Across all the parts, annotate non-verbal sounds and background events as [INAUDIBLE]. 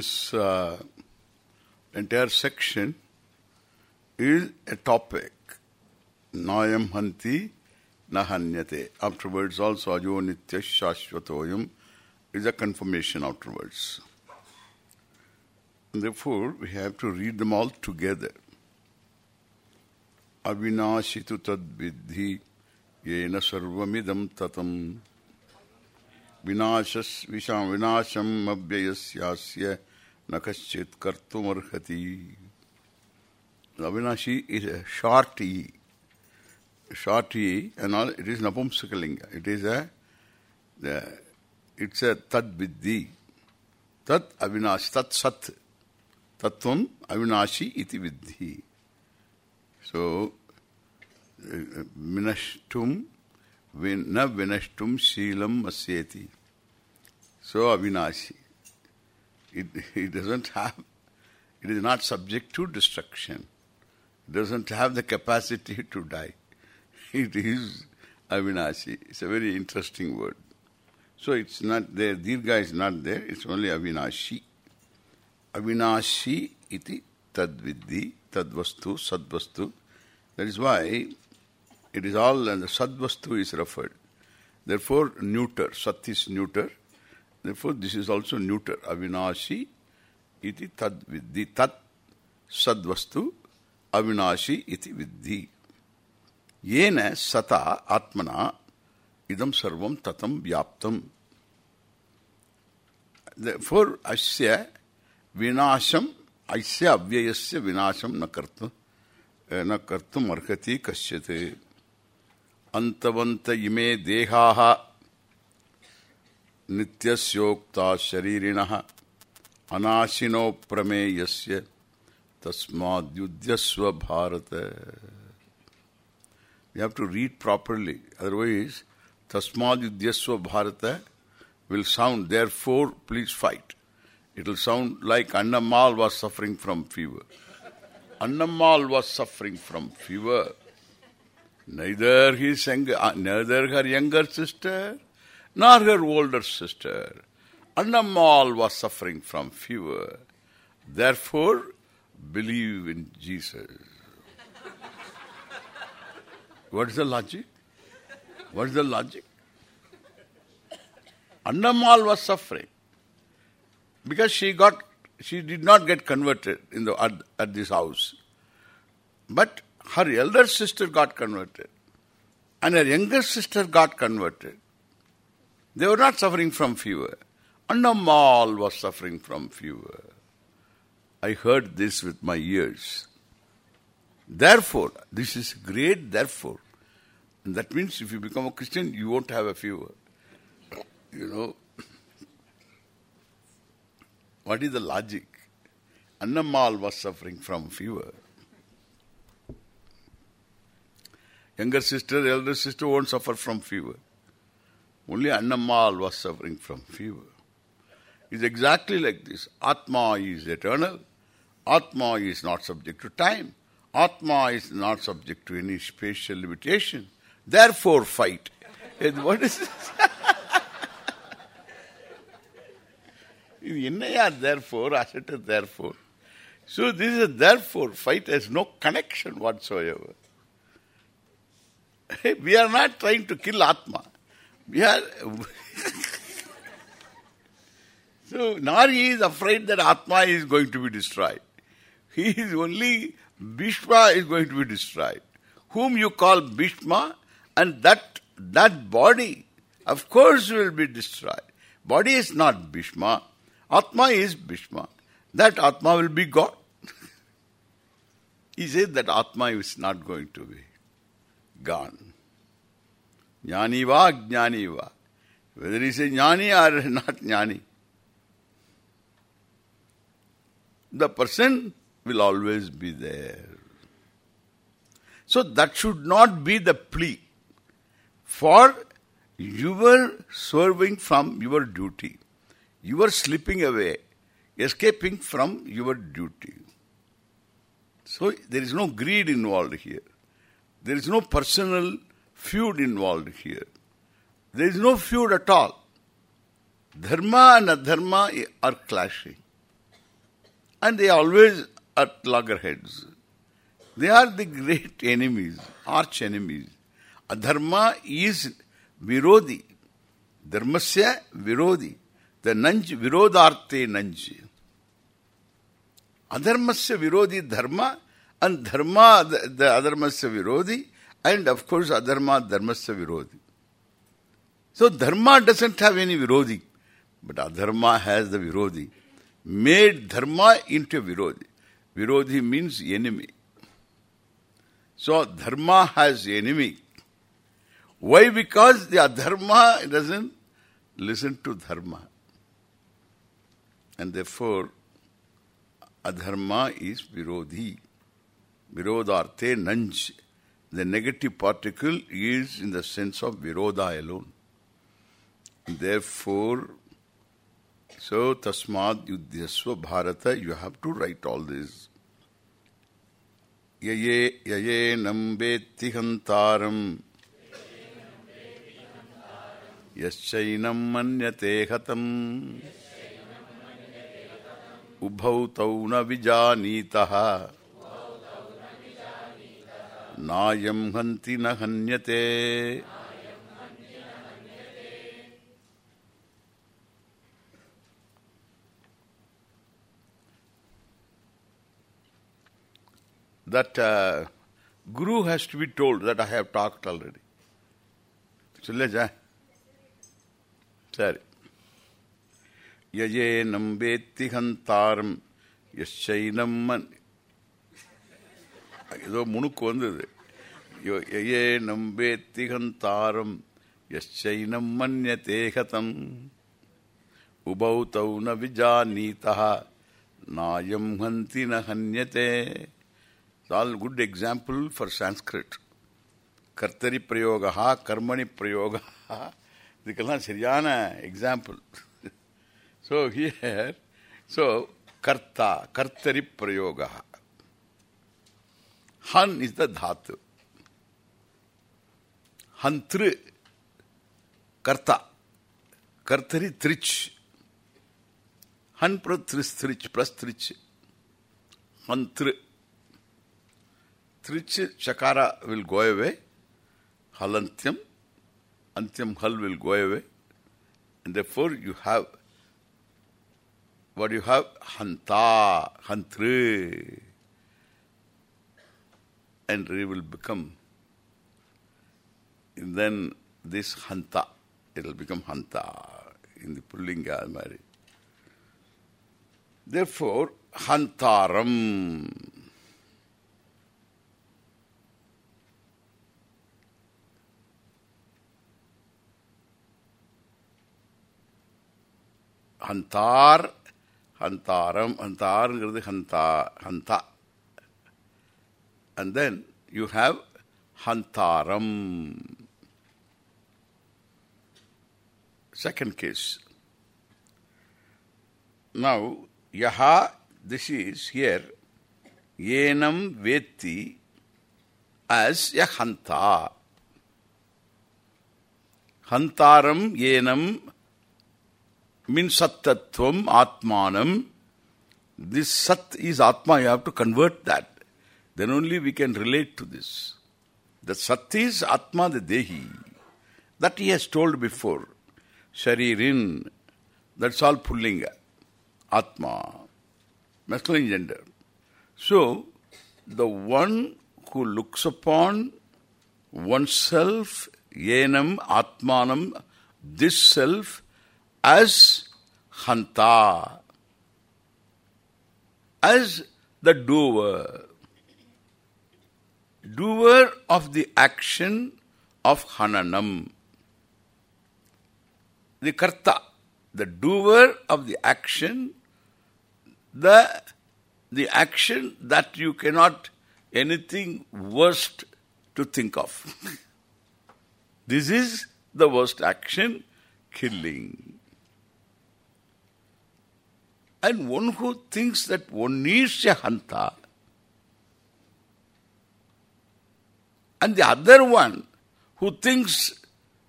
This uh, entire section is a topic. Nayam hanti nahanyate. Afterwards also ajo nitya shashvatoyam is a confirmation afterwards. And Therefore, we have to read them all together. Avinashitu tad vidhi yena sarvamidam tatam विनाशस विषाम विनाशम अव्ययस्यास्य न कश्चित कर्तुम अविनाशी is a short E short E and it is नपुंसकलिंग it is a it's a तद विद्धि तत् अविनाशी तत् सत् तत्व अविनाशी इति विद्धि सो विनष्टुम न विनष्टुम शीलम मस्येति सो अविनाशी It, it doesn't have, it is not subject to destruction. It doesn't have the capacity to die. [LAUGHS] It is avinashi. It's a very interesting word. So it's not there, dirgha is not there, it's only avinashi. Avinashi iti tadvidhi, tadvastu, sadvastu. That is why it is all, and the sadvastu is referred. Therefore, neuter, sat is neuter. Therefore, this is also neuter. Avinashi iti tad. Tat sadvastu avinashi iti vidhi. Yena sata atmana idam sarvam tatam vyaptam. Therefore, asya vinasham asya avyayasya vinasham nakartu. न eh, markati kasyate. Antavanta इमे dehaha नित्यस्योक्ता शरीरिण अनाशिनो से तस्माद्युद्यस्व Bharata. You have to read properly otherwise तस्माद्युद्यस्व Bharata will sound for please fight it will sound like Annammal was suffering from fever Annammal was suffering from fever neither his younger neither her younger nor her older sister. Annamal was suffering from fever. Therefore, believe in Jesus. What is the logic? What is the logic? Annamal was suffering because she got, she did not get converted in the at, at this house. But her elder sister got converted and her younger sister got converted. They were not suffering from fever. Annamal was suffering from fever. I heard this with my ears. Therefore, this is great therefore. And that means if you become a Christian, you won't have a fever. You know. What is the logic? Annamal was suffering from fever. Younger sister, elder sister won't suffer from fever. Only Annamal was suffering from fever. It's exactly like this. Atma is eternal. Atma is not subject to time. Atma is not subject to any spatial limitation. Therefore fight. what [LAUGHS] is this? இது என்னையா therefore, asset therefore. So this is a therefore. Fight has no connection whatsoever. [LAUGHS] we are not trying to kill Atma. We are... [LAUGHS] so, he is afraid that Atma is going to be destroyed. He is only... Bhishma is going to be destroyed. Whom you call Bhishma and that that body, of course, will be destroyed. Body is not Bhishma. Atma is Bhishma. That Atma will be God. [LAUGHS] he said that Atma is not going to be gone. Jnaniva, Jnaniva. Whether he a jnani or [LAUGHS] not jnani. The person will always be there. So that should not be the plea for your swerving from your duty. You are slipping away, escaping from your duty. So there is no greed involved here. There is no personal feud involved here. There is no feud at all. Dharma and adharma are clashing. And they always at loggerheads. They are the great [LAUGHS] enemies, arch enemies. Adharma is virodhi. Dharmasya virodhi. The nanj virodharte nanj. Adharmasya virodhi dharma and dharma the, the adharmasya virodhi and of course adharma dharmasya virodhi. So dharma doesn't have any virodhi, but adharma has the virodhi. Made dharma into virodhi. Virodhi means enemy. So dharma has enemy. Why? Because the adharma doesn't listen to dharma. And therefore, adharma is virodhi. Virodharte nanj. The negative particle is in the sense of virodha alone. Therefore, so tasmad yuddhyasva bharata, you have to write all this. Yaye yaye nambetti hantaram यश्चैनं मन्यते हतम् उभौ तौ न विजानीतः नायम हंति न हन्यते that uh, guru has to be told that I have talked already. Sullaja? Sorry. Yajenam veti hantaram yasyainam man ஏதோ முணுக்கு வந்தது. யயே நம்பேத்தி ஹந்தாரம் எஸ்சைனம் மன்யதே ஹதம் உபௌ தௌ ந விஜானீதः நாயம் ஹந்தி ந ஹன்யதே. All good example for Sanskrit. கர்த்தரி பிரயோகா கர்மணி பிரயோகா இதுக்கெல்லாம் சரியான எக்ஸாம்பிள் ஸோ ஹியர் ஸோ கர்த்தா கர்த்தரி பிரயோகா Han is the dhatu. Hantru, karta. Kartari trich. Han pratrich trich, prastrich. Hantru. Trich shakara will go away. Halantyam. Antyam hal will go away. And therefore you have what you have? Hanta, Hantru. And it will become, and then this Hanta, it will become Hanta in the Pullinga Mari. Therefore, Hantaram. ஹந்தார் ஹந்தாரம் ஹந்தாருங்கிறது ஹந்தா ஹந்தா and then you have hantaram second case now yaha this is here yenam vetti as yahanta hantaram yenam means atmanam. This sat is atma, you have to convert that. Then only we can relate to this. The sat is atma, the dehi. That he has told before. Sharirin, that's all pullinga. Atma, masculine gender. So, the one who looks upon oneself, yenam, atmanam, this self, as Hanta, as the doer, doer of the action of Hananam. the karta, the doer of the action, the the action that you cannot anything worst to think of. [LAUGHS] this is the worst action, killing. And one who thinks that one needs a hanta, and the other one who thinks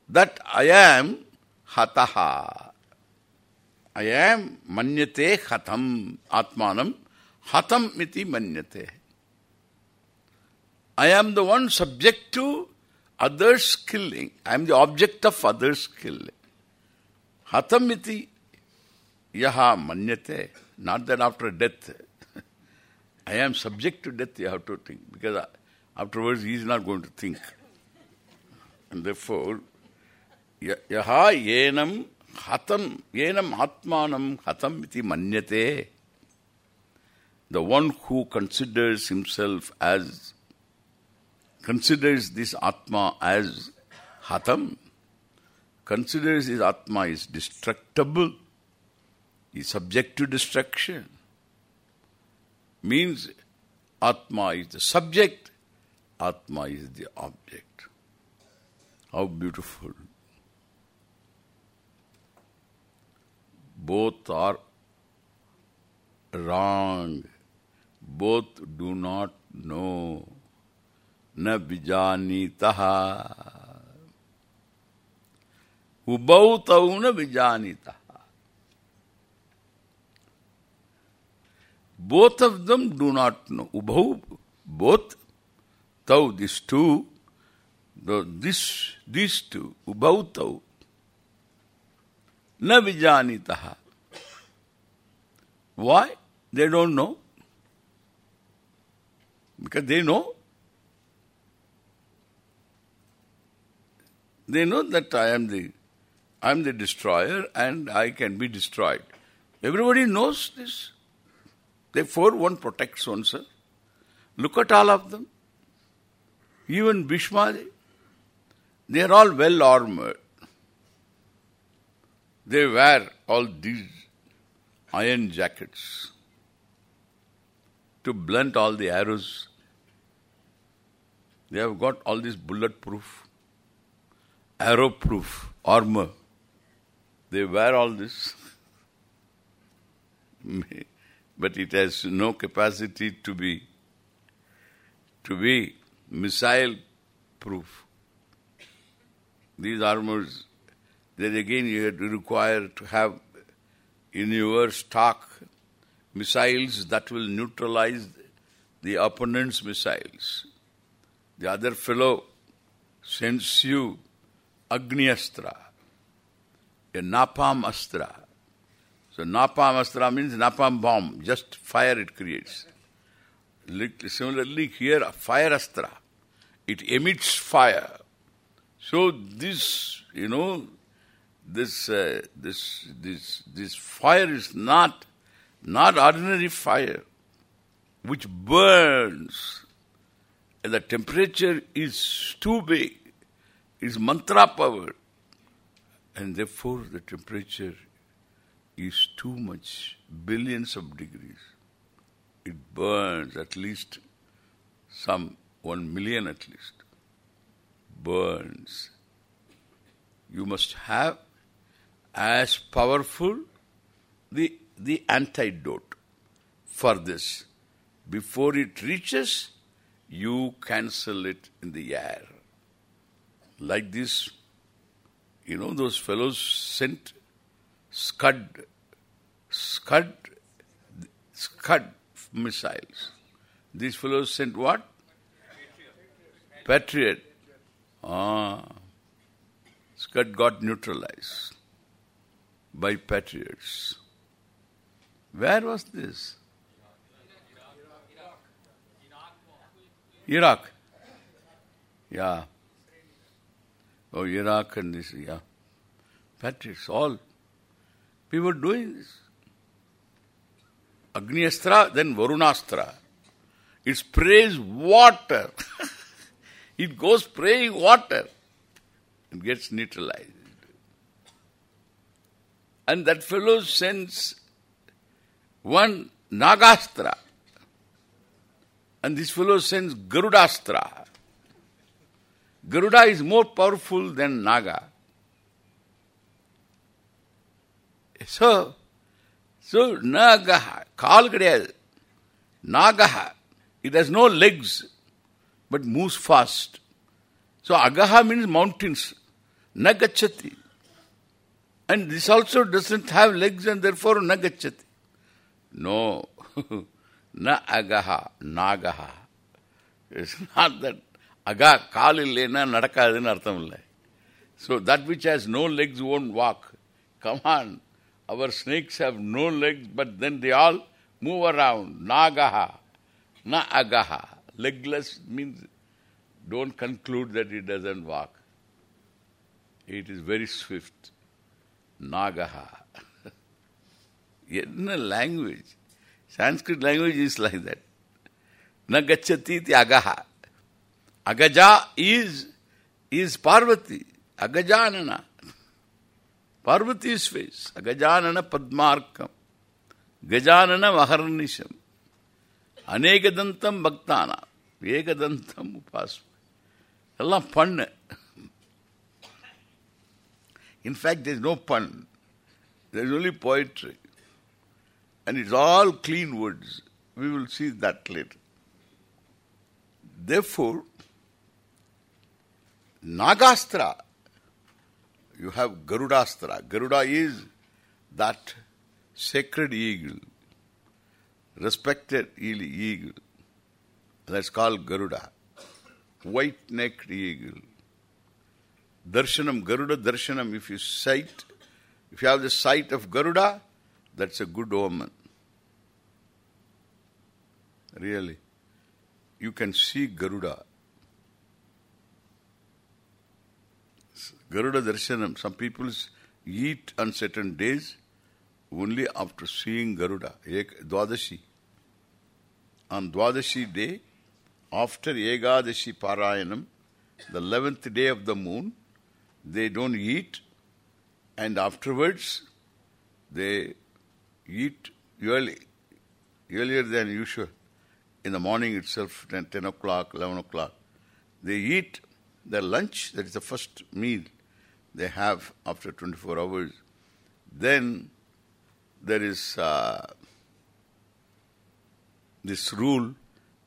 that I am hataha. I am manyate hatam atmanam hatam miti manyate. I am the one subject to others killing. I am the object of others killing. Hatam miti yaha manyate. Not that after death. [LAUGHS] I am subject to death, you have to think. Because afterwards he is not going to think. And therefore, yaha yenam hatam, yenam atmanam hatam iti manyate. The one who considers himself as, considers this atma as hatam, considers his atma is destructible, is subject to destruction. Means atma is the subject, atma is the object. How beautiful. Both are wrong. Both do not know. Na vijanitaha. Ubau tau na vijanitaha. Both of them do not know. Ubhau, both, tau, these two, the, this, these two, ubhautau, na vijanitaha. Why? They don't know. Because they know. They know that I am the I am the destroyer and I can be destroyed. Everybody knows this. Therefore one protects oneself. Look at all of them. Even Bhishma, they are all well armored. They wear all these iron jackets to blunt all the arrows. They have got all this bulletproof, arrow-proof armor. They wear all this. [LAUGHS] but it has no capacity to be to be missile proof. These armors, then again you require to have in your stock missiles that will neutralize the opponent's missiles. The other fellow sends you Agni Astra, a Napalm Astra. So Napalm Astra means Napalm bomb, just fire it creates. Similarly here, a fire Astra, it emits fire. So this, you know, this uh, this this this fire is not not ordinary fire which burns and the temperature is too big is mantra power and therefore the temperature is too much billions of degrees it burns at least some one million at least burns you must have as powerful the the antidote for this. Before it reaches, you cancel it in the air. Like this, you know, those fellows sent Scud, Scud, Scud missiles. These fellows sent what? Patriot. Ah. Scud got neutralized by patriots. Where was this? Iraq. Yeah. Oh, Iraq and this, yeah. Patriots, all. People doing this. Agniastra, then Varunastra. It sprays water. [LAUGHS] It goes spraying water and gets neutralized. And that fellow sends one Nagastra and this fellow sends Garudastra. Garuda is more powerful than Naga. So, so Naga, Kalgadaya, Naga, it has no legs but moves fast. So agaha means mountains. Nagachati. And this also doesn't have legs and therefore nagachati. No. [LAUGHS] Na agaha. Nagaha. It's not that. Aga Kalilena, nadakadin arthamilla. So that which has no legs won't walk. Come on. Our snakes have no legs but then they all move around. Nagaha. Na agaha. Legless means don't conclude that it doesn't walk. It is very swift. Nagaha. [LAUGHS] என்ன language? Sanskrit language is like that. Nagachati iti agaha. Agaja is, is Parvati. Agajanana. Parvati's face. Agajanana Padmarkam. Gajanana Maharnisham. Anekadantam Bhaktana. Ekadantam Upasma. எல்லாம் பண்ணு In fact, there is no pun. There is only poetry. And it's all clean words. We will see that later. Therefore, Nagastra, you have Garudastra. Garuda is that sacred eagle, respected eagle. That's called Garuda. White-necked eagle. Darshanam, Garuda Darshanam, if you sight, if you have the sight of Garuda, that's a good omen. Really. You can see Garuda. Garuda Darshanam, some people eat on certain days only after seeing Garuda, Dwadashi. On Dwadashi day, after Egadashi Parayanam, the eleventh day of the moon, they don't eat and afterwards they eat early, earlier than usual. In the morning itself, 10, 10 o'clock, 11 o'clock. They eat their lunch, that is the first meal they have after 24 hours. Then there is uh, this rule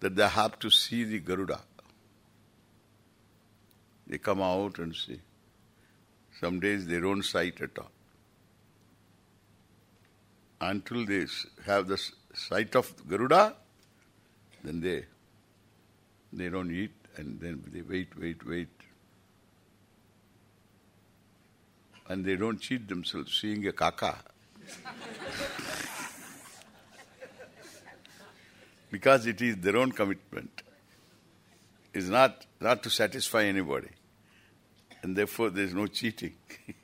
that they have to see the Garuda. They come out and see. Some days they don't sight at all. Until they have the sight of Garuda, then they they don't eat and then they wait, wait, wait. And they don't cheat themselves seeing a kaka. [LAUGHS] because it is their own commitment. It's not, not to satisfy anybody. And therefore there is no cheating. [LAUGHS]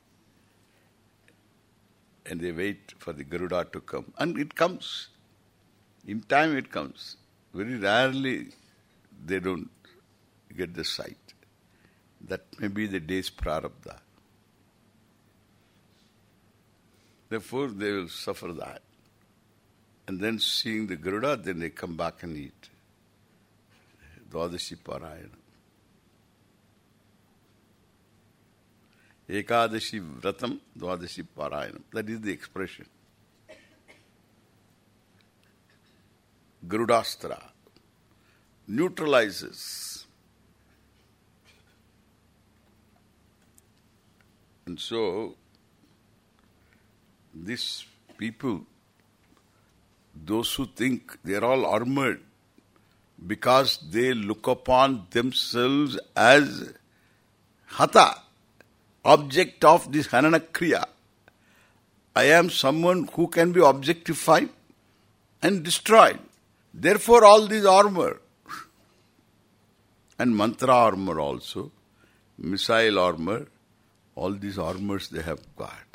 and they wait for the Garuda to come. And it comes. In time it comes. Very rarely they don't get the sight. That may be the day's prarabdha. Therefore they will suffer that. And then seeing the Garuda, then they come back and eat. Dwadashi Parayana. Ekadashi Vratam, Dwadashi Parayanam. That is the expression. Garudastra neutralizes. And so, these people, those who think they are all armored because they look upon themselves as hata, object of this hanana kriya. I am someone who can be objectified and destroyed. Therefore all these armor and mantra armor also, missile armor, all these armors they have got.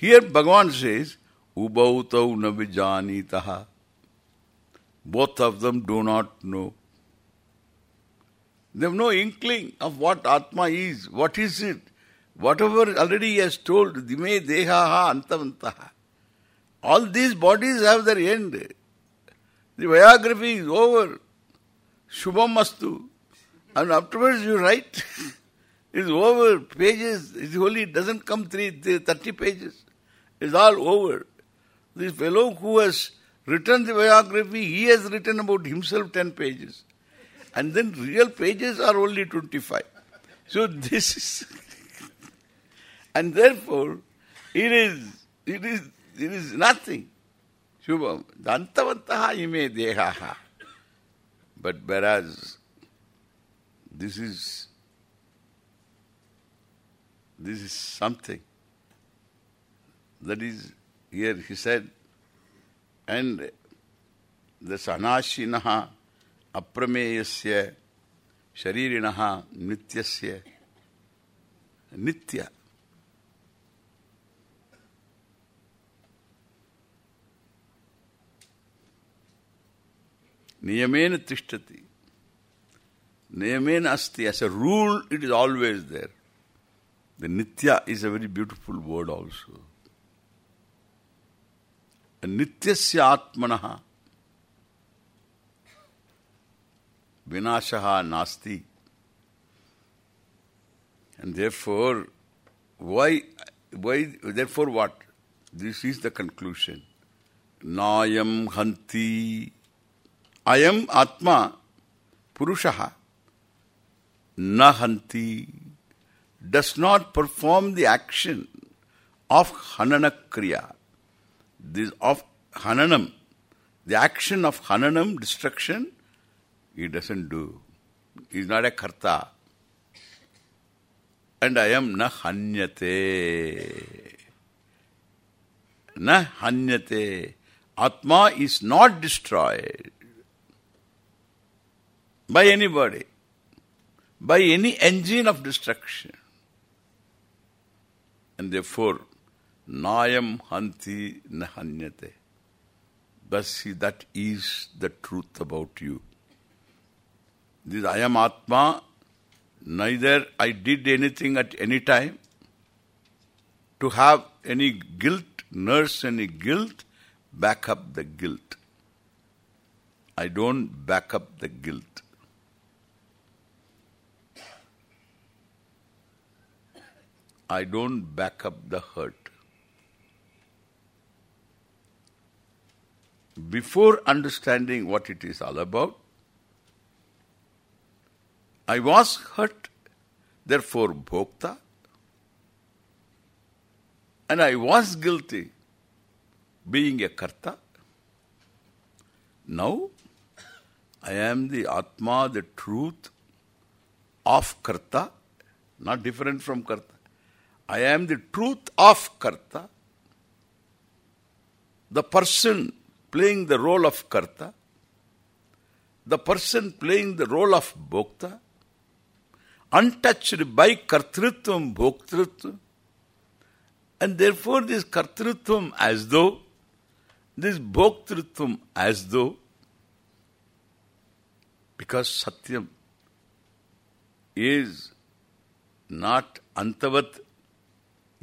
Here Bhagavan says, Ubautau navijanitaha. Both of them do not know. They have no inkling of what Atma is. What is it? Whatever already he has told, Dime Dehaha Antavantaha. All these bodies have their end. The biography is over. Shubham Mastu. And afterwards you write. [LAUGHS] it's over. Pages, it's only, it doesn't come three, 30 pages. It's all over. This fellow who has written the biography, he has written about himself 10 pages. And then real pages are only 25. So this is... [LAUGHS] and therefore, it is, it is, it is nothing. Shubham. Dantavantaha ime dehaha. But whereas this is this is something that is here he said and the sanashinaha aprameyasya sharirinaha nityasya nitya Niyamena tishtati. Niyamena asti. As a rule, it is always there. The nitya is a very beautiful word also. Nityasya atmanaha vinashaha nasti. And therefore, why, why, therefore what? This is the conclusion. Nayam hanti I am Atma, Purushaha, Nahanti, does not perform the action of Hanana Kriya. This of Hananam, the action of Hananam, destruction, he doesn't do. He is not a Karta. And I am na hanyate. Na hanyate. Atma is not destroyed by anybody, by any engine of destruction. And therefore, Nayam Hanti Nahanyate. See, that is the truth about you. This I am Atma, neither I did anything at any time to have any guilt, nurse any guilt, back up the guilt. I don't back up the guilt. I don't back up the hurt. Before understanding what it is all about, I was hurt, therefore bhokta, and I was guilty, being a karta. Now, I am the Atma, the truth of karta, not different from karta. I am the truth of Karta, the person playing the role of Karta, the person playing the role of Bhokta, untouched by Kartrutvam, Bhoktritvam, and therefore this Kartrutvam as though, this Bhoktritvam as though, because Satyam is not antavat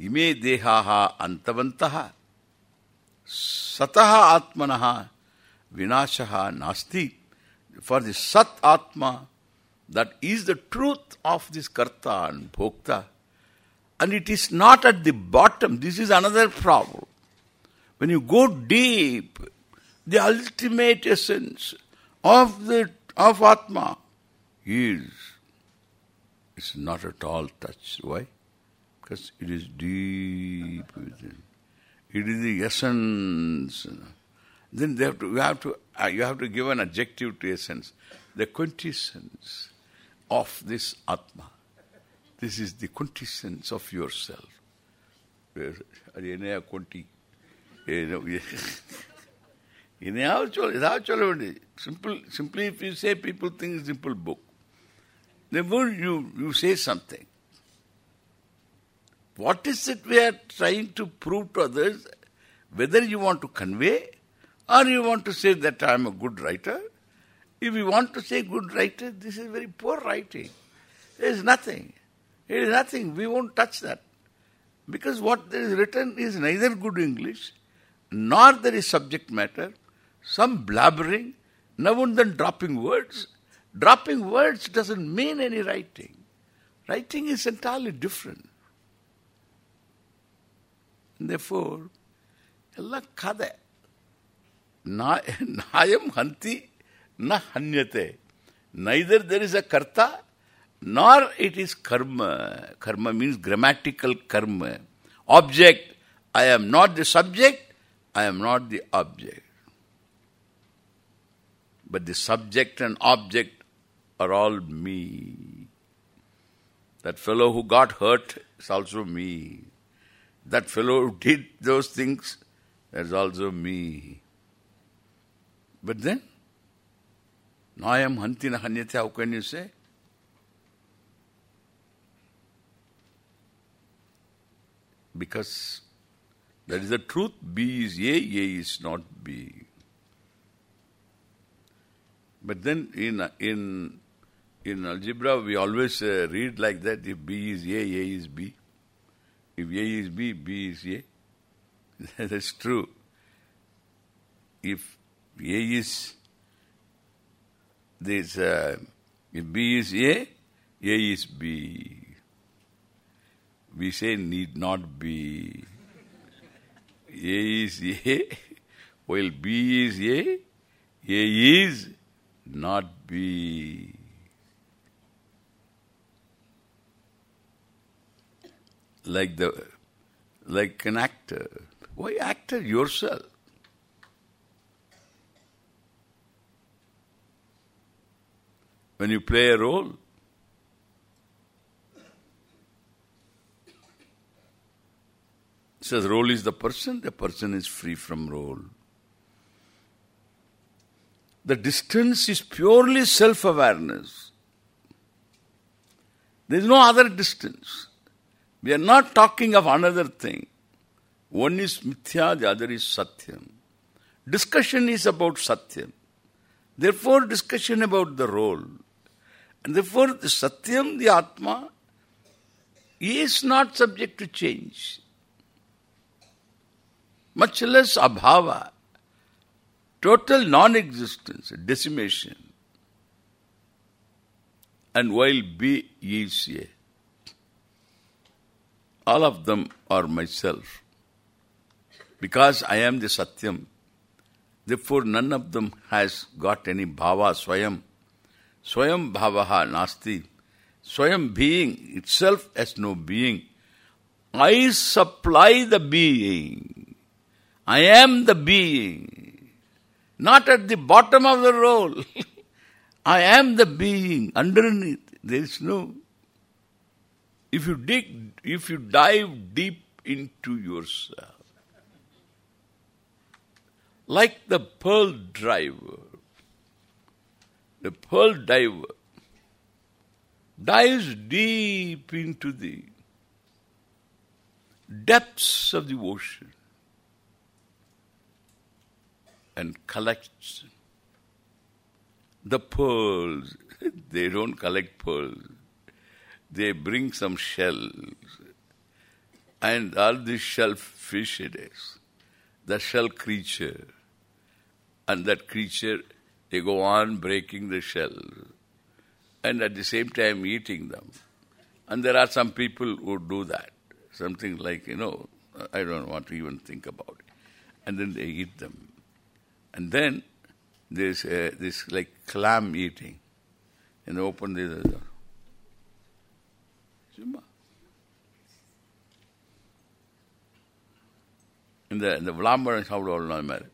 ime dehaha antavantaha. Satah Atmanaha Vinashaha Nasti. For the Sat Atma, that is the truth of this Karta and Bhokta. And it is not at the bottom. This is another problem. When you go deep, the ultimate essence of the of Atma is is not at all touched. Why? Because it is deep within. It is the essence. Then they have to, you have to, uh, you have to give an adjective to essence. The quintessence of this Atma. This is the quintessence of yourself. simple, simply if you say people think simple book. Then you, you say something. What is it we are trying to prove to others? Whether you want to convey or you want to say that I am a good writer, If you want to say good writer, this is very poor writing. There is nothing. There is nothing. We won't touch that. Because what is written is neither good English, nor there is subject matter, some blabbering, now and then dropping words. Dropping words doesn't mean any writing. Writing is entirely different Therefore, ಎಲ್ಲ ಕದೆ ನಾಯಂ ಹಂತಿ ನ ಹನ್ಯತೆ neither there is a ಕರ್ತ nor it is karma. Karma means grammatical karma. Object, I am not the subject, I am not the object. But the subject and object are all me. That fellow who got hurt is also me. That fellow did those things is also me. But then, Nayam Hantina Hanyate, how can you say? Because that is the truth. B is A, A is not B. But then in in in algebra we always uh, read like that. If B is A, A is B. If A is B, B is A. [LAUGHS] That's true. If A is this, uh, if B is A, A is B. We say need not be. A is A, while B is A, A is not B. Like the, like an actor. Why actor yourself? When you play a role, says role is the person, the person is free from role. The distance is purely self-awareness. There is no other distance. We are not talking of another thing. One is mithya, the other is satyam. Discussion is about satyam. Therefore, discussion about the role. And therefore, the satyam, the atma, is not subject to change. Much less abhava, total non-existence, decimation. And while B is A, all of them are myself. Because I am the Satyam, therefore none of them has got any bhava, swayam. Swayam bhavaha nasti. Swayam being itself has no being. I supply the being. I am the being. Not at the bottom of the roll. [LAUGHS] I am the being. Underneath, there is no... If you dig, if you dive deep into yourself, like the pearl diver, the pearl diver dives deep into the depths of the ocean and collects the pearls. [LAUGHS] they don't collect pearls. They bring some shells. And all these shellfish it is. The shell creature. And that creature, they go on breaking the shell. And at the same time eating them. And there are some people who do that. Something like, you know, I don't want to even think about it. And then they eat them. And then there's uh, this like clam eating. And they open the door. இந்த இந்த விளாம்பரம் சாப்பிடுவோம் அது மாதிரி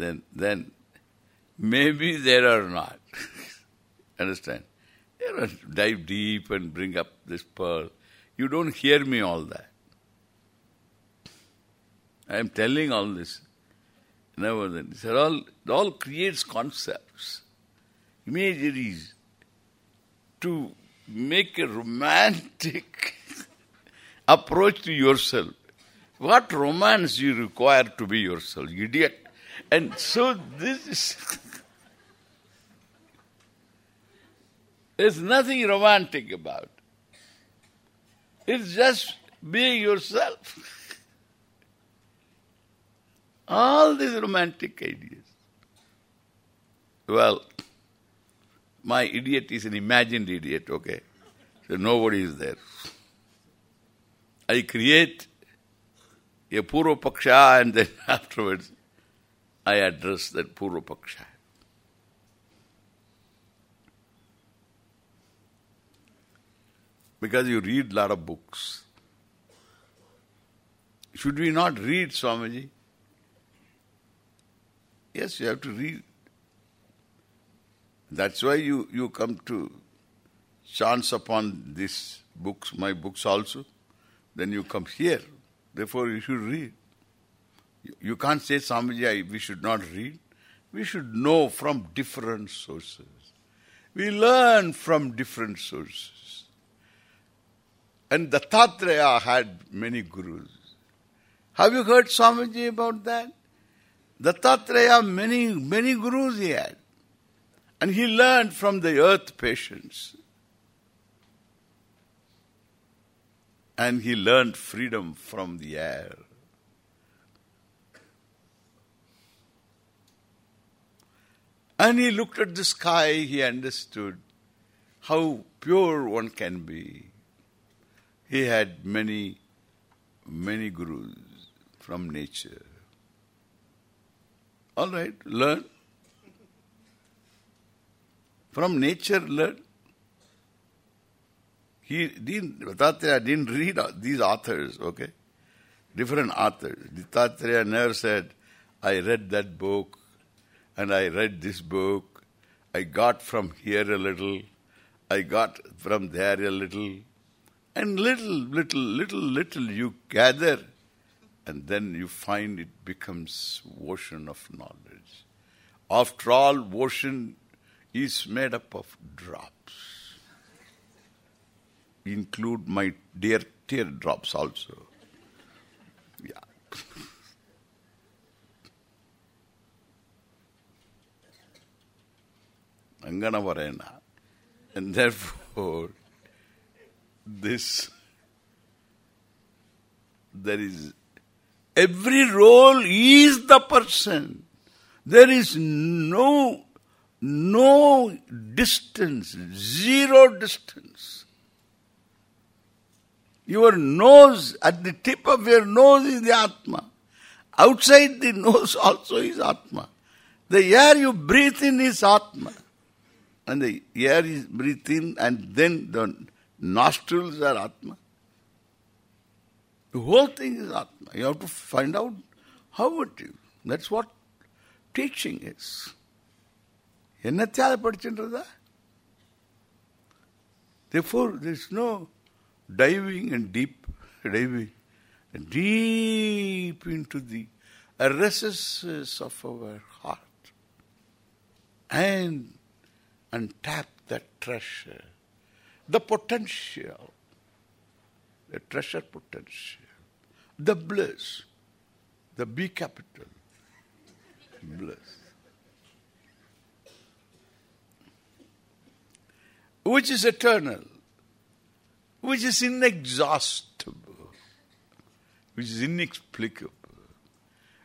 then then maybe there are not. Understand? You know, dive deep and bring up this pearl. You don't hear me all that. I am telling all this. Never then. It all, it all creates concepts, imageries, to make a romantic [LAUGHS] approach to yourself. What romance you require to be yourself, idiot? And so this is... [LAUGHS] There's nothing romantic about It's just being yourself. [LAUGHS] All these romantic ideas. Well, my idiot is an imagined idiot, okay? So nobody is there. I create a Purva Paksha and then [LAUGHS] afterwards I address that Purva Paksha. Because you read lot of books. Should we not read Swamiji? Yes, you have to read. That's why you, you come to chance upon these books, my books also. Then you come here. Therefore you should read. You, can't say, Swamiji, we should not read. We should know from different sources. We learn from different sources. And the Dattatreya had many gurus. Have you heard Swamiji about that? Dattatreya, many, many gurus he had. And he learned from the earth patience. And he learned freedom from the air. And he looked at the sky, he understood how pure one can be. He had many, many gurus from nature. All right, learn. From nature, learn. He didn't, Dattatreya didn't read these authors, okay? Different authors. Dattatreya never said, I read that book and I read this book. I got from here a little. I got from there a little. And little, little, little, little you gather and then you find it becomes ocean of knowledge. After all, ocean is made up of drops. Include my dear teardrops also. Yeah. [LAUGHS] Anganavarena. And therefore, this, there is, every role is the person. There is no, no distance, zero distance. Your nose, at the tip of your nose is the Atma. Outside the [LAUGHS] nose also is Atma. The air you breathe in is Atma. And the air is breathed in and then the nostrils are Atma. The whole thing is Atma. You have to find out how it is. That's what teaching is. என்னத்தையாவது படிச்சுன்றதா Therefore, there is no diving and deep, diving deep into the recesses of our heart and and tap that treasure, the potential, the treasure potential, the bliss, the B capital, bliss. Which is eternal, which is inexhaustible, which is inexplicable.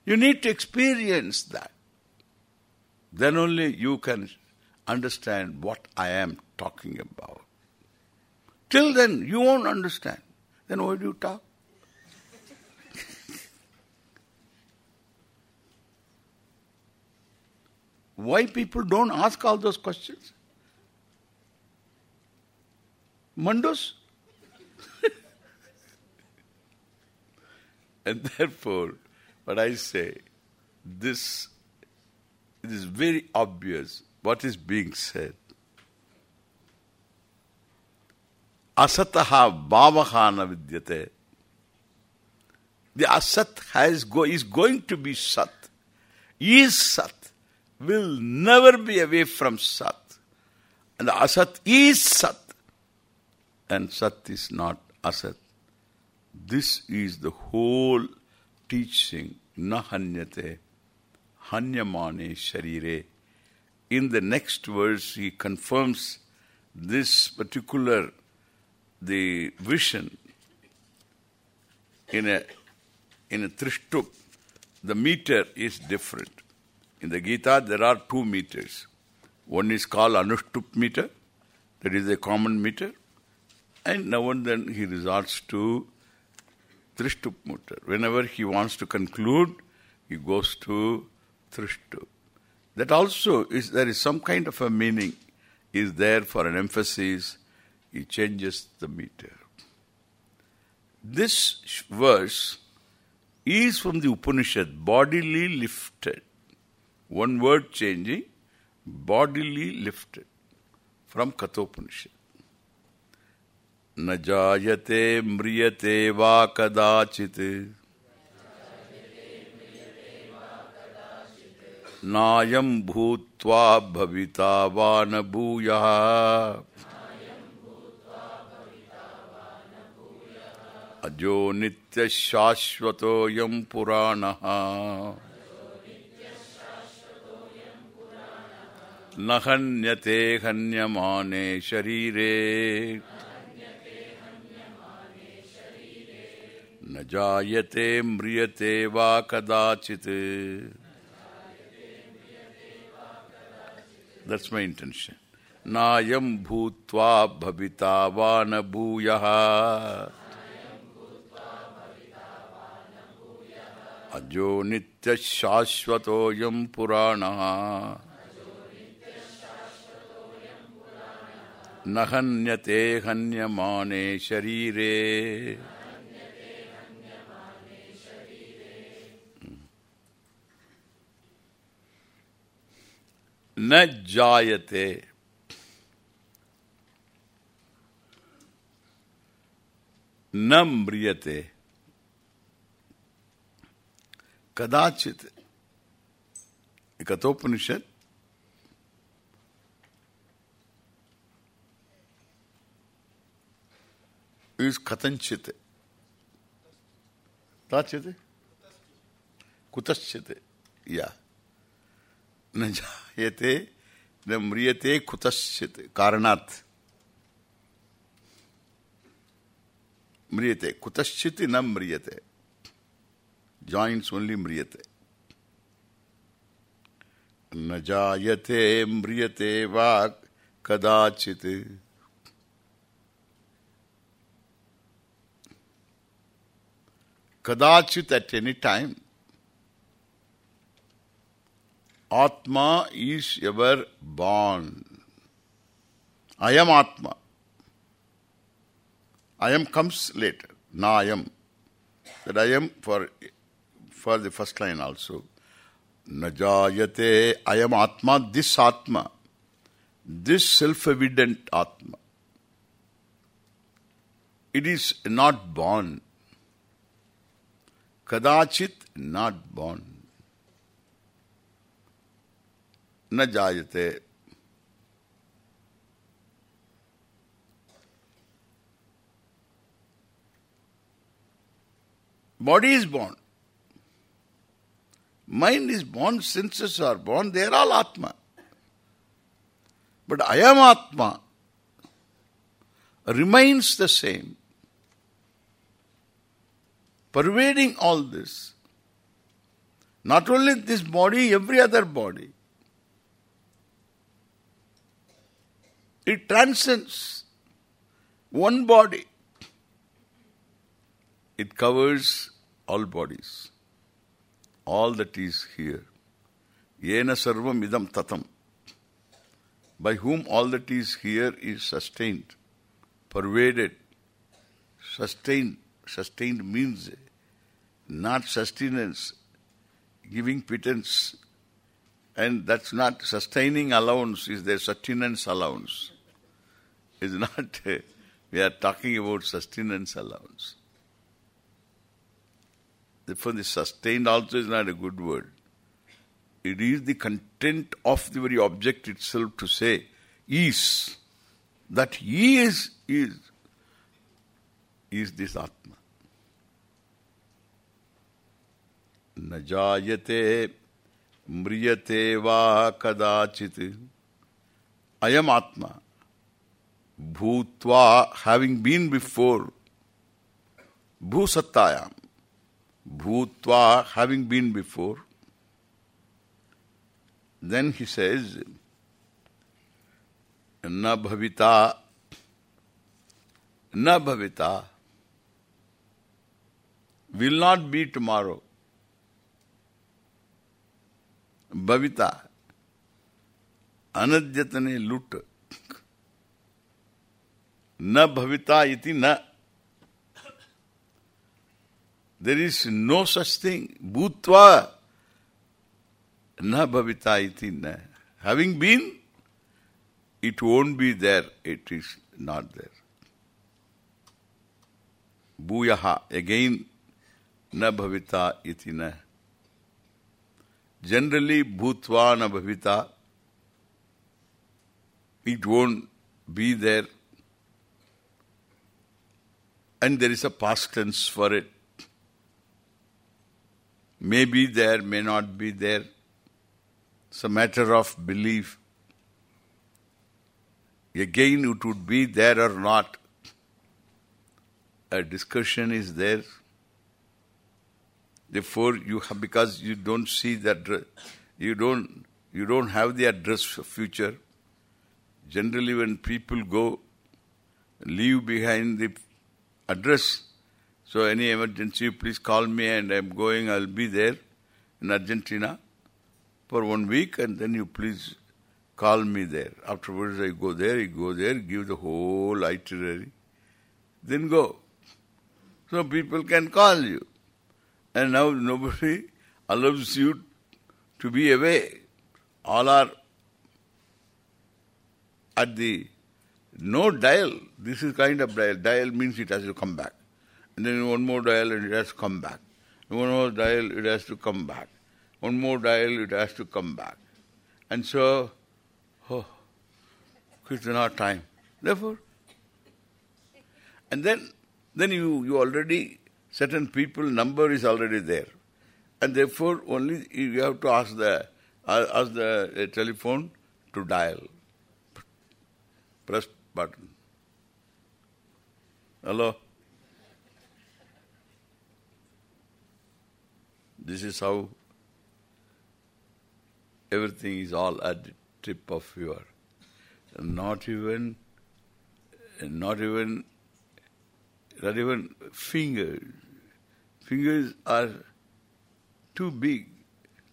You need to experience that. Then only you can understand what I am talking about. Till then, you won't understand. Then why do you talk? Why people don't ask all those questions? Mandus? [LAUGHS] and therefore, what I say, this it is very obvious what is being said. Asataha bhavahana vidyate. The asat has go, is going to be sat. Is sat. Will never be away from sat. And the asat is sat. And sat is not asat. This is the whole teaching na hanyate hanyamane sharire. In the next verse he confirms this particular the vision in a in a trishtup the meter is different. In the Gita there are two meters. One is called Anushtup meter, that is a common meter, and now and then he resorts to Trishtup meter. Whenever he wants to conclude, he goes to Trishtup. That also is there is some kind of a meaning is there for an emphasis. He changes the meter. This verse is from the Upanishad, bodily lifted. One word changing, bodily lifted from Kathopanishad. न जायते म्रियते वा कदाचित् नायं भूत्वा भविता वा न भूयः अजो नित्यशाश्वतोऽयं पुराणः न हन्यते हन्यमाने शरीरे। न जायते म्रियते वा कदाचित्। That's my intention. नायं भूत्वा भविता वा न भूयः। अजो नित्यः शाश्वतोऽयं पुराणः। नहन्यते हन्यमाने शरीरे। न जायते। न म्रियते। कदाचित Kathopanishad is katanchite. Tachite? Kutaschite. Yeah. न जायते न म्रियते कुतश्चित कारणात् म्रियते कुतश्चित न म्रियते joins only म्रियते न जायते म्रियते वा kadachit at any time, Atma is ever born. I am Atma. I am comes later. Na I am. That I am for for the first line also. Najayate I am Atma, this Atma. This self-evident Atma. It is not born. Kadachit not born. न जायते Body is born. Mind is born, senses are born, they are all Atma. But I am Atma remains the same. Pervading all this. Not only this body, every other body. It transcends one body. It covers all bodies. All that is here. Yena sarvam idam tatam. By whom all that is here is sustained, pervaded. Sustained. Sustained means not sustenance, giving pittance. And that's not sustaining allowance, is there sustenance allowance is not, [LAUGHS] we are talking about sustenance allowance. Therefore, the sustained also is not a good word. It is the content of the very object itself to say, is. That is, is, is this Atma. न जायते, म्रियते वा कदाचित। अयम आत्मा। भूत्वा having been before भूसत्तायाम भूत्वा having been before then he says न भविता न भविता will not be tomorrow bhavita anadyatane lut na bhavita iti na there is no such thing. bhutva na bhavita iti na having been it won't be there. It is not there. bhuyaha again na bhavita iti na generally bhutva na bhavita it won't be there and there is a past tense for it. May be there, may not be there. It's a matter of belief. Again, it would be there or not. A discussion is there. Therefore, you have because you don't see that you don't you don't have the address for future. Generally, when people go, leave behind the address. So any emergency, please call me and I'm going, I'll be there in Argentina for one week and then you please call me there. Afterwards I go there, you go there, give the whole itinerary, then go. So people can call you. And now nobody allows you to be away. All are at the no dial. This is kind of dial. Dial means it has to come back. And then one more dial and it has to come back. One more dial, it has to come back. One more dial, it has to come back. And so, oh, Krishna time. Therefore, and then, then you, you already, certain people, number is already there. And therefore, only you have to ask the, ask the uh, telephone to dial. Press button. Hello? This is how everything is all at the tip of your not even not even not even fingers fingers are too big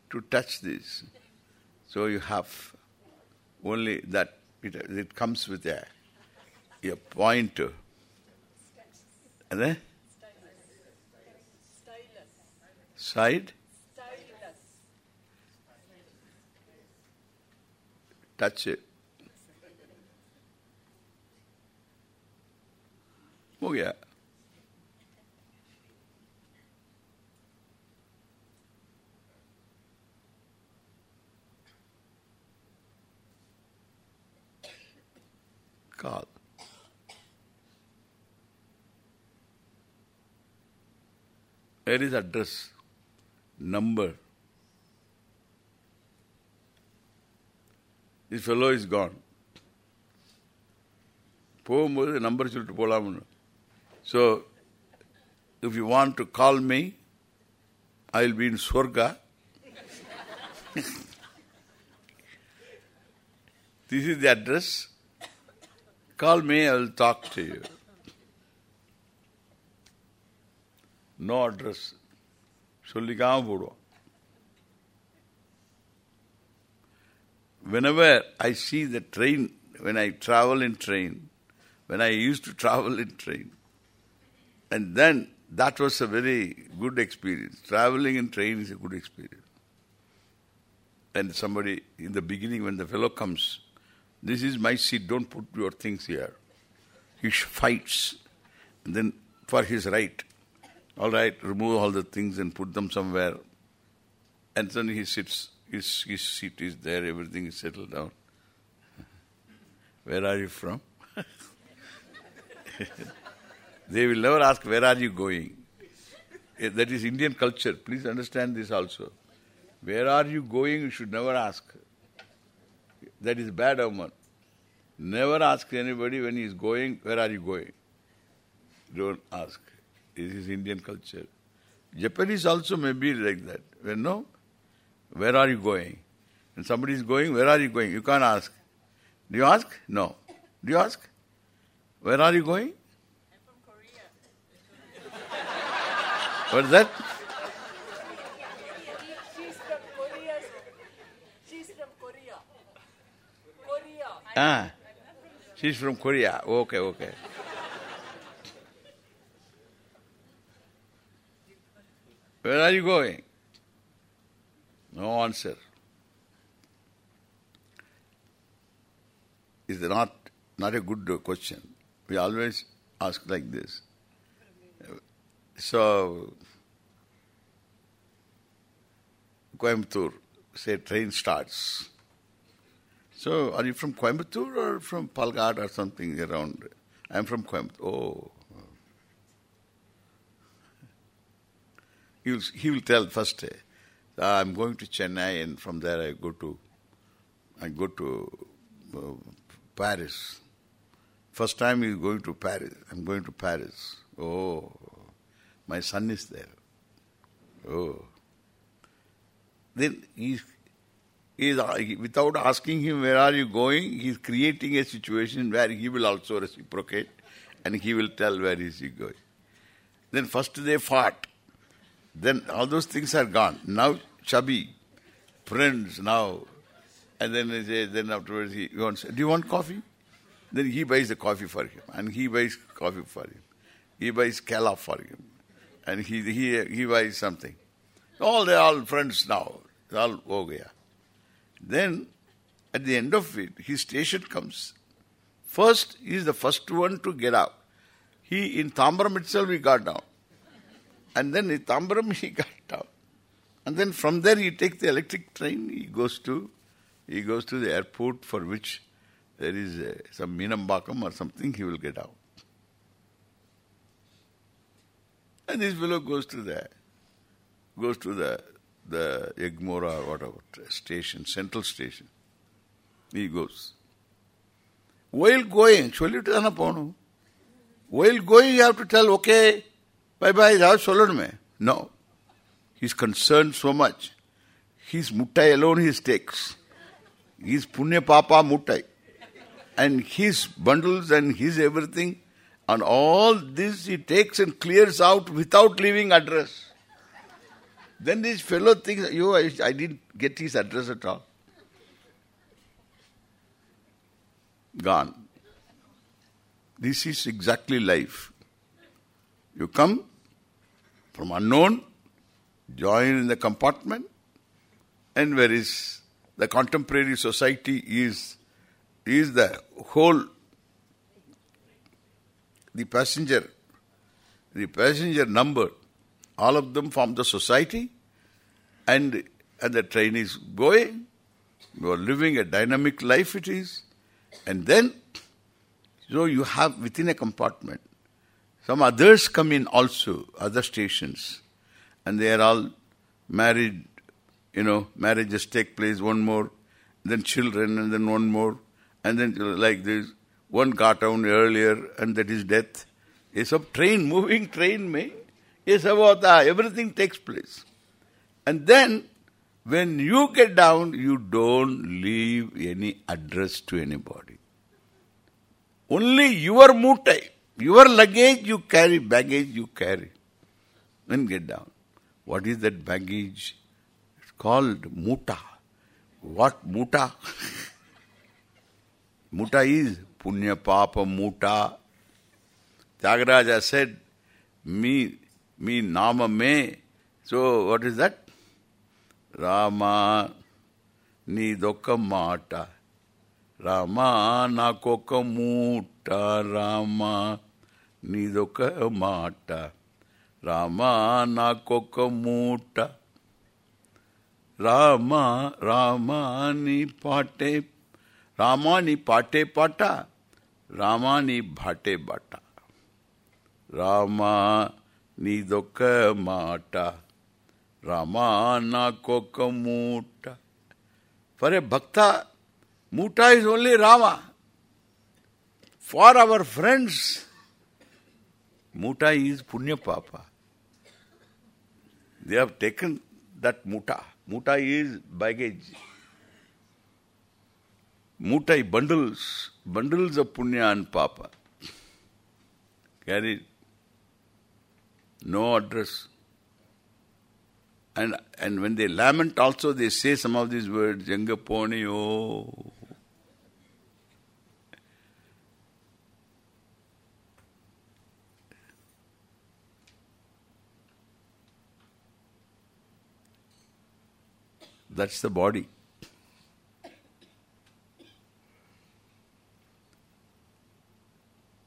to touch this. So you have only that. It, it comes with a, a pointer. And then? Side? Touch it. Oh yeah. call. Where is address? Number. This fellow is gone. போகும்போது number சொல்லிட்டு போலாம்னு so if you want to call me I will be in Swarga [LAUGHS] this is the address Call me, I will talk to you. No address. சொல்லிக்காம போடுவோம் Whenever I see the train, when I travel in train, when I used to travel in train, and then that was a very good experience. Traveling in train is a good experience. And somebody, in the beginning, when the fellow comes, this is my seat, don't put your things here. He fights. And then for his right, all right, remove all the things and put them somewhere. And then he sits, his, his seat is there, everything is settled down. Where are you from? [LAUGHS] they will never ask, where are you going? Eh, That is Indian culture. Please understand this also. Where are you going? You should never ask. That is bad omen. Never ask anybody when he is going, where are you going? Don't ask. This is Indian culture. Japanese also may be like that. When no, where are you going? And somebody is going, where are you going? You can't ask. Do you ask? No. Do you ask? Where are you going? I'm from Korea. What is that? She's from Korea. She's from Korea. Korea. Ah, she's from Korea. Okay, okay. Where are you going? No answer. Is not not a good question. We always ask like this. So, Coimbatore, say train starts. So, are you from Coimbatore or from Palghat or something around? I'm from Coimbatore. Oh. He will, he will tell first, uh, I'm going to Chennai and from there I go to, I go to uh, Paris. First time he is going to Paris. I'm going to Paris. Oh, my son is there. Oh. Then he he is, uh, without asking him where are you going, he is creating a situation where he will also reciprocate and he will tell where is he going. Then first they fought. Then all those things are gone. Now chubby, friends now. And then they say, then afterwards he wants, do you want coffee? Then he buys the coffee for him. And he buys coffee for him. He buys kala for him. And he he he buys something. All they are all friends now. All ho gaya. Then, at the end of it, his station comes. First, he is the first one to get out. He, in Tambaram itself, he got down. And then in Tambaram, [LAUGHS] he got down. And then from there, he takes the electric train, he goes to, he goes to the airport for which there is uh, some Meenambakkam or something, he will get out. And this fellow goes to the, goes to the the Egmora or whatever station, central station. He goes. While going, சொல்லிட்டு தானே போகணும் While going, you have to tell, okay, bye-bye, ஏதாவது சொல்லணுமே No. He's concerned so much. His muttai alone he takes. His punya papa muttai. And his bundles and his everything, and all this he takes and clears out without leaving address. Then this fellow thinks, yo, I, I didn't get his address at all. Gone. This is exactly life. You come from unknown, join in the compartment, and where is the contemporary society is is the whole the passenger the passenger number all of them form the society and and the train is going? You are living a dynamic life it is. And then so you have within a compartment some others come in also other stations. And they are all married you know marriages take place one more then children and then one more. And then like this one got down earlier and that is death. It's a train [LAUGHS] moving train may Yes, about. Everything takes place. And then, when you get down, you don't leave any address to anybody. Only your mutai, your luggage you carry, baggage you carry. Then get down. What is that baggage? It's called muta. What muta? [LAUGHS] muta is punya papa muta. Tyagaraja said, me me nama me. So what is that? Rama నీదొక్క మాట. రామా నాకొక మూట. రామా నీదొక మాట. రామా నాకొక మూట. రామా రామా నీ పాటే. రామా నీ పాటే పాట. రామా నీ బాటే బాట. రామా నీదొక్క మాట. Bata. Rama Nidokka mata. Rama nakokka muta. For a bhakta, muta is only Rama. For our friends, muta is punya papa. They have taken that muta. Muta is baggage. Mutai bundles, bundles of punya and papa. Carried. No address. And and when they lament also, they say some of these words, Yanga oh. That's the body.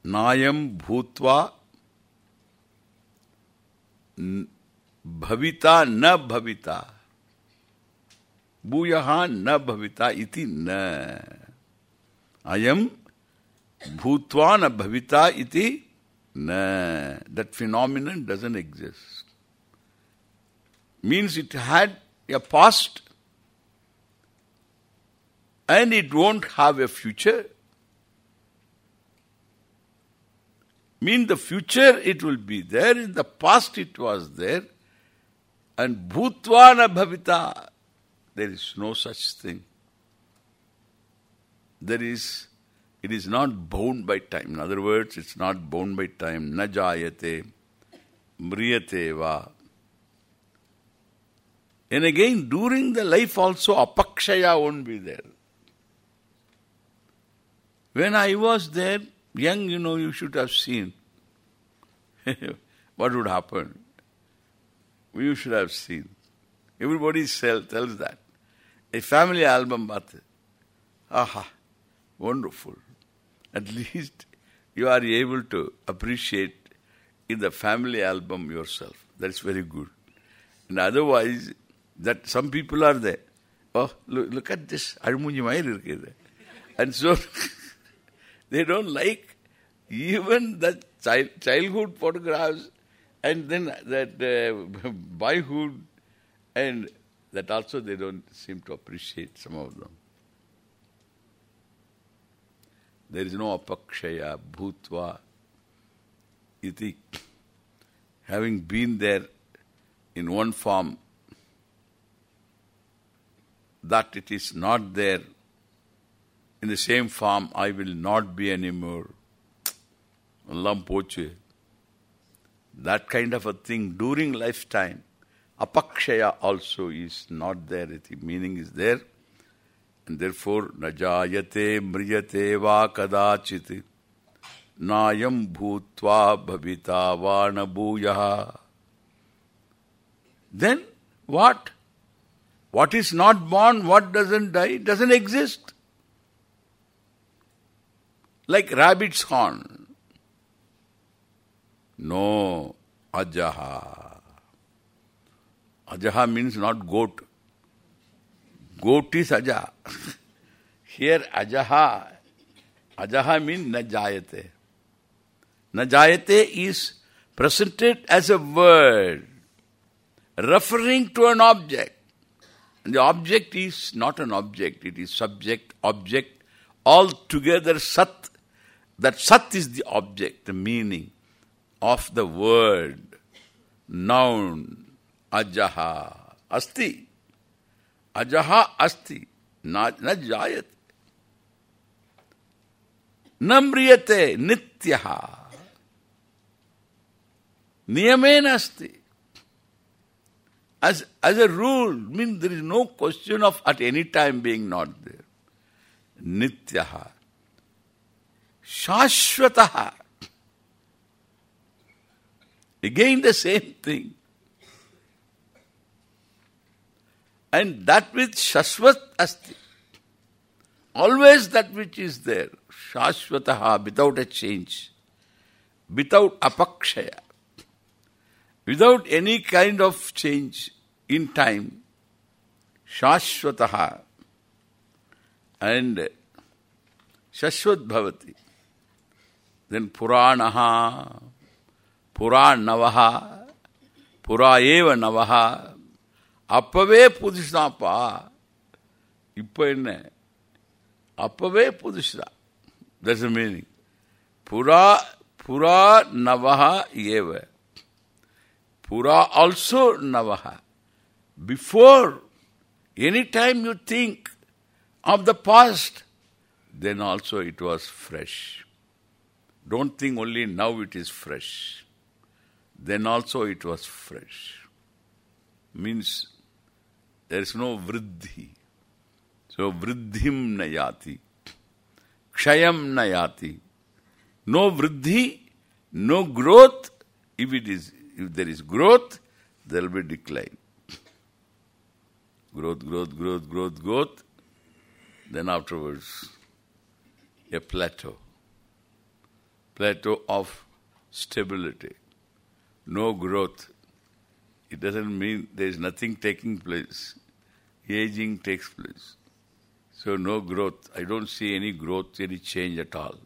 Nayam bhutva भविता न भविता भूयहा न भविता इति न अयम भूत्वा न भविता इति न that phenomenon doesn't exist means it had a past and it won't have a future mean the future it will be there, in the past it was there, and bhutvana bhavita, there is no such thing. There is, it is not bound by time. In other words, it's not bound by time. Na jayate, mriyate va. And again, during the life also, apakshaya won't be there. When I was there, young, you know, you should have seen [LAUGHS] what would happen. You should have seen. Everybody tells that. A family album, but aha, wonderful. At [LAUGHS] least you are able to appreciate in the family album yourself. That's very good. And otherwise, that some people are there. Oh, look, look at this. And so [LAUGHS] they don't like even the child, childhood photographs and then that uh, [LAUGHS] boyhood and that also they don't seem to appreciate some of them. There is no apakshaya, bhutva, iti. [LAUGHS] Having been there in one form, that it is not there in the same form, I will not be anymore. [TSK] எல்லாம் போச்சு that kind of a thing during lifetime. Apakshaya also is not there. The meaning is there. And therefore najayate mriyate va nayam bhutva bhavita vana then what? What is not born what doesn't die doesn't exist. Like rabbit's horn no, ajaha. Ajaha means not goat. Goat is aja. [LAUGHS] Here ajaha. Ajaha means najayate. Najayate is presented as a word referring to an object. And the object is not an object, it is subject, object, all together sat. That sat is the object, the meaning of the word noun ajaha asti. Ajaha asti. Na, na jayat. Namriyate nityaha. Niyamena asti. As as a rule means there is no question of at any time being not there. Nityaha. Shashwataha Again the same thing. And that which shashvat asti. Always that which is there. Shashvataha, without a change. Without apakshaya. Without any kind of change in time. Shashvataha. And Shashvat bhavati. Then Puranaha. Puran Navaha. புறா ஏவ நவஹா அப்பவே புதுசுதான்ப்பா இப்போ என்ன அப்பவே புதுசுதான் that's meaning புறா புறா நவஹா ஏவ புறா also நவஹா before any time you think of the past then also it was fresh. Don't think only now it is fresh. Then also it was fresh. Means there is no vriddhi. So vriddhim nayati. Kshayam nayati. No vriddhi, no growth. If it is if there is growth, there will be decline. Growth, growth, growth, growth, growth. Then afterwards a plateau. Plateau of stability No growth. It doesn't mean there is nothing taking place. Aging takes place. So no growth. I don't see any growth, any change at all.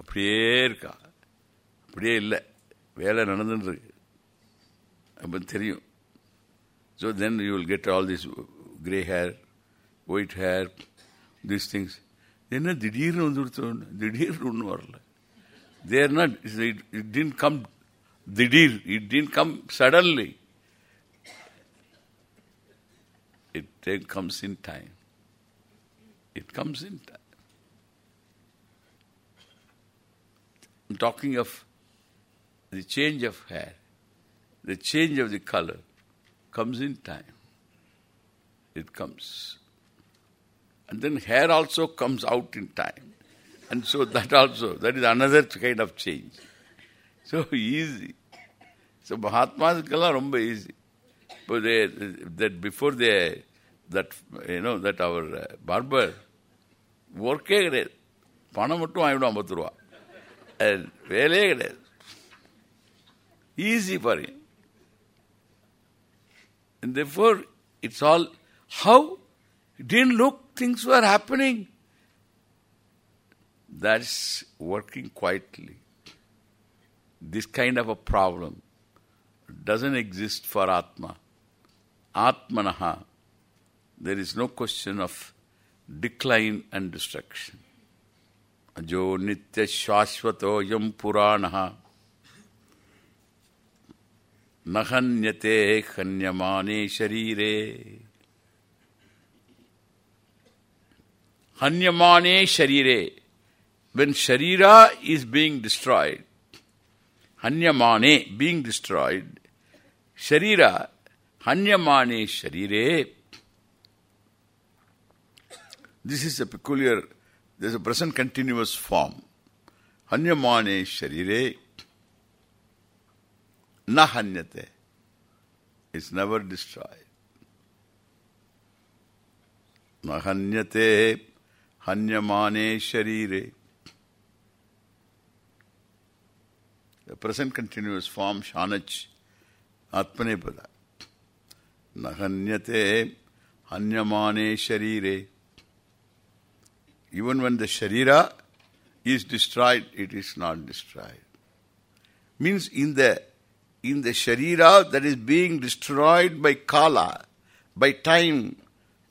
அப்படியே இருக்கா அப்படியே இல்லை வேலை நடந்துட்டு இருக்கு அப்போ தெரியும் so then you will get all this grey hair white hair these things என்ன திடீர்னு வந்து கொடுத்தோன்னு திடீர்னு ஒன்றும் வரல there not it didn't come didir. It didn't come suddenly. It, then comes in time. It comes in time. I'm talking of the change of hair, the change of the color comes in time. It comes. And then hair also comes out in time. And so that also, that is another kind of change. So [LAUGHS] easy. So Mahatmas kala romba easy. But they, that before they, that, you know, that our uh, barber, ஒர்க்கே கிடையாது பணம் மட்டும் வாங்கிவிடும் ஐம்பது ரூபா வேலையே கிடையாது easy பாருங்க And therefore, it's all how it didn't look things were happening. That's working quietly. This kind of a problem doesn't exist for Atma. Atmanaha, there is no question of decline and destruction. Ajo nitya shashvato yam puranaha nahanyate khanyamane sharire hanyamane sharire when sharira is being destroyed hanyamane being destroyed sharira hanyamane sharire this is a peculiar there is a present continuous form hanyamane sharire na hanyate. It's never destroyed. Na hanyate hanyamane sharire. The present continuous form, shanach, atmanepada. Na hanyate hanyamane sharire. Even when the sharira is destroyed, it is not destroyed. Means in the in the sharira that is being destroyed by kala, by time.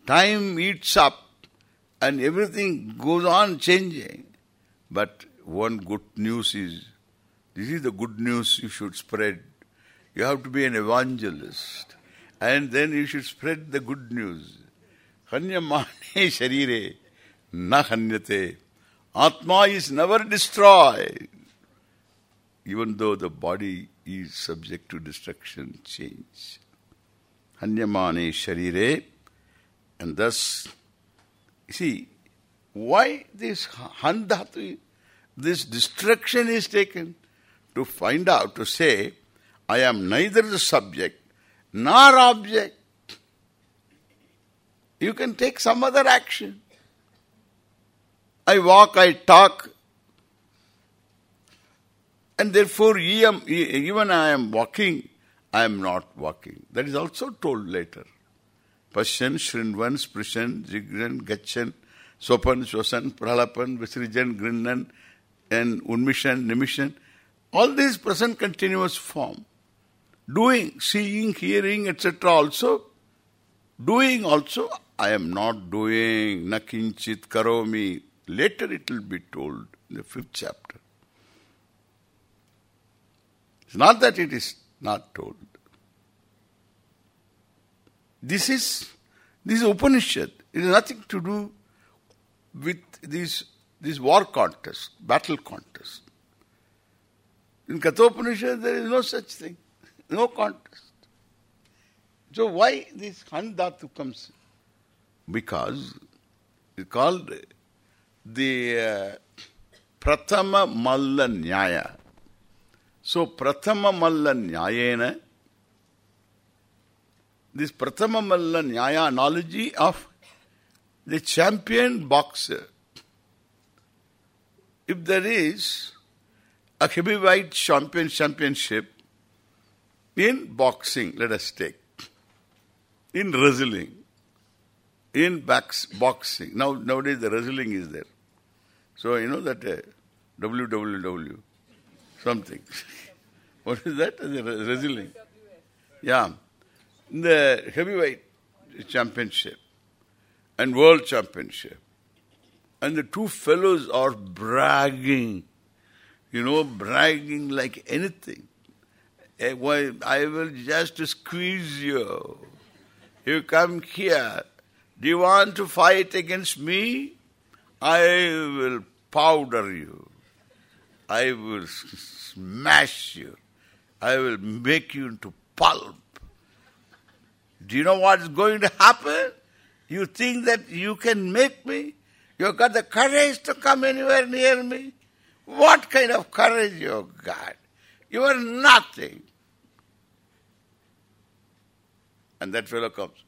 Time eats up and everything goes on changing. But one good news is, this is the good news you should spread. You have to be an evangelist. And then you should spread the good news. Hanyamane [LAUGHS] sharire na hanyate. Atma is never destroyed. Even though the body is subject to destruction, change. Hanyamane sharire. And thus, see, why this handhatu, this destruction is taken? To find out, to say, I am neither the subject nor object. You can take some other action. I walk, I talk, and therefore even I am walking, I am not walking. That is also told later. Pasyan, Shrinvan, Sprishan, Jigran, Gachan, Sopan, Shosan, Pralapan, Visrijan, Grinnan, and Unmishan, Nimishan. All these present continuous form. Doing, seeing, hearing, etc. also. Doing also, I am not doing. Nakinchit karomi. Later it will be told in the fifth chapter. It's not that it is not told. This is this is Upanishad. It has nothing to do with this this war contest, battle contest. In Kathopanishad there is no such thing. No contest. So why this Han Dhatu comes? Because it's called the uh, Prathama Malla Nyaya. So Prathama Malla Nyayena, this Prathama Malla Nyaya analogy of the champion boxer. If there is a heavyweight champion championship in boxing, let us take, in wrestling, in backs, boxing. Now nowadays the wrestling is there. So you know that uh, WWW, something. [LAUGHS] what is that? The wrestling. Yeah. The heavyweight championship and world championship. And the two fellows are bragging, you know, bragging like anything. Eh, why, I will just squeeze you. You come here. Do you want to fight against me? I will powder you. I will smash you. I will make you into pulp. Do you know what is going to happen? You think that you can make me? You've got the courage to come anywhere near me? What kind of courage you got? You are nothing. And that fellow comes.